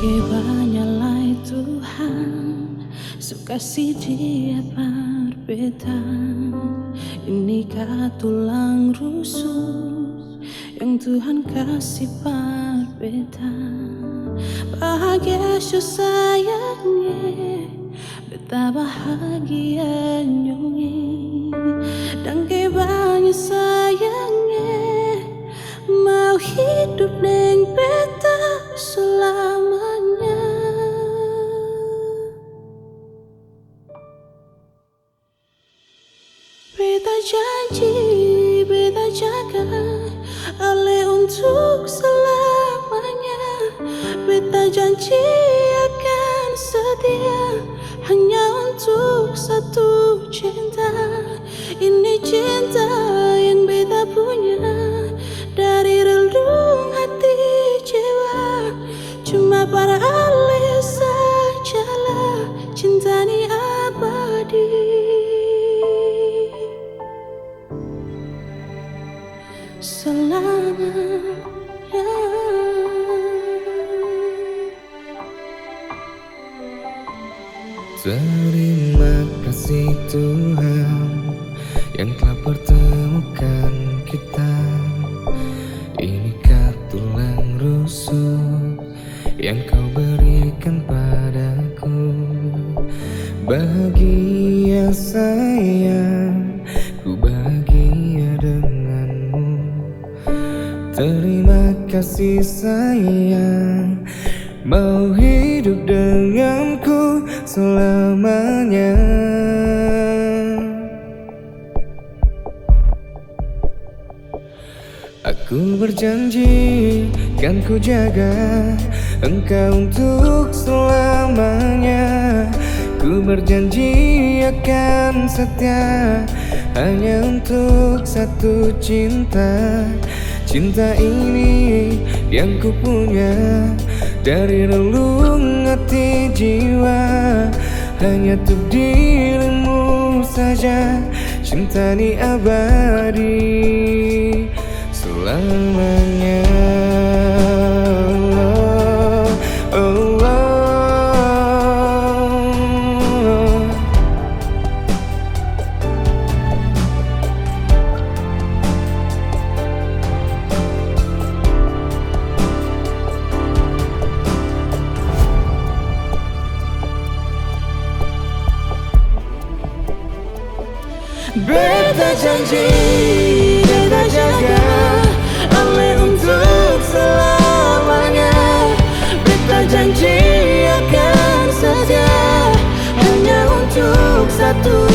Tibanya Tuhan Sukasi dia berbeda. Inikah tulang rusuk Yang Tuhan kasih berbeda? Bahagia sayangnya Beta bahagia nyungi Dan banyak sayangnya Mau hidup Beta janji, beta jaga Ale untuk selamanya. Beta janji akan setia Hanya untuk satu cinta. Ini cinta Terima kasih Tuhan yang telah pertemukan kita. Inikah tulang rusuk yang kau berikan padaku? Bahagia sayang, kasih sayang. Mau hidup denganku selamanya. Aku berjanji kan ku jaga engkau untuk selamanya. Ku berjanji akan setia hanya untuk satu cinta Cinta ini yang ku punya dari relung hati jiwa. Hanya untuk dirimu saja cinta ini abadi. Selamanya Beta janji Beta jaga Ale untuk selamanya. Beta janji akan setia Hanya untuk satu.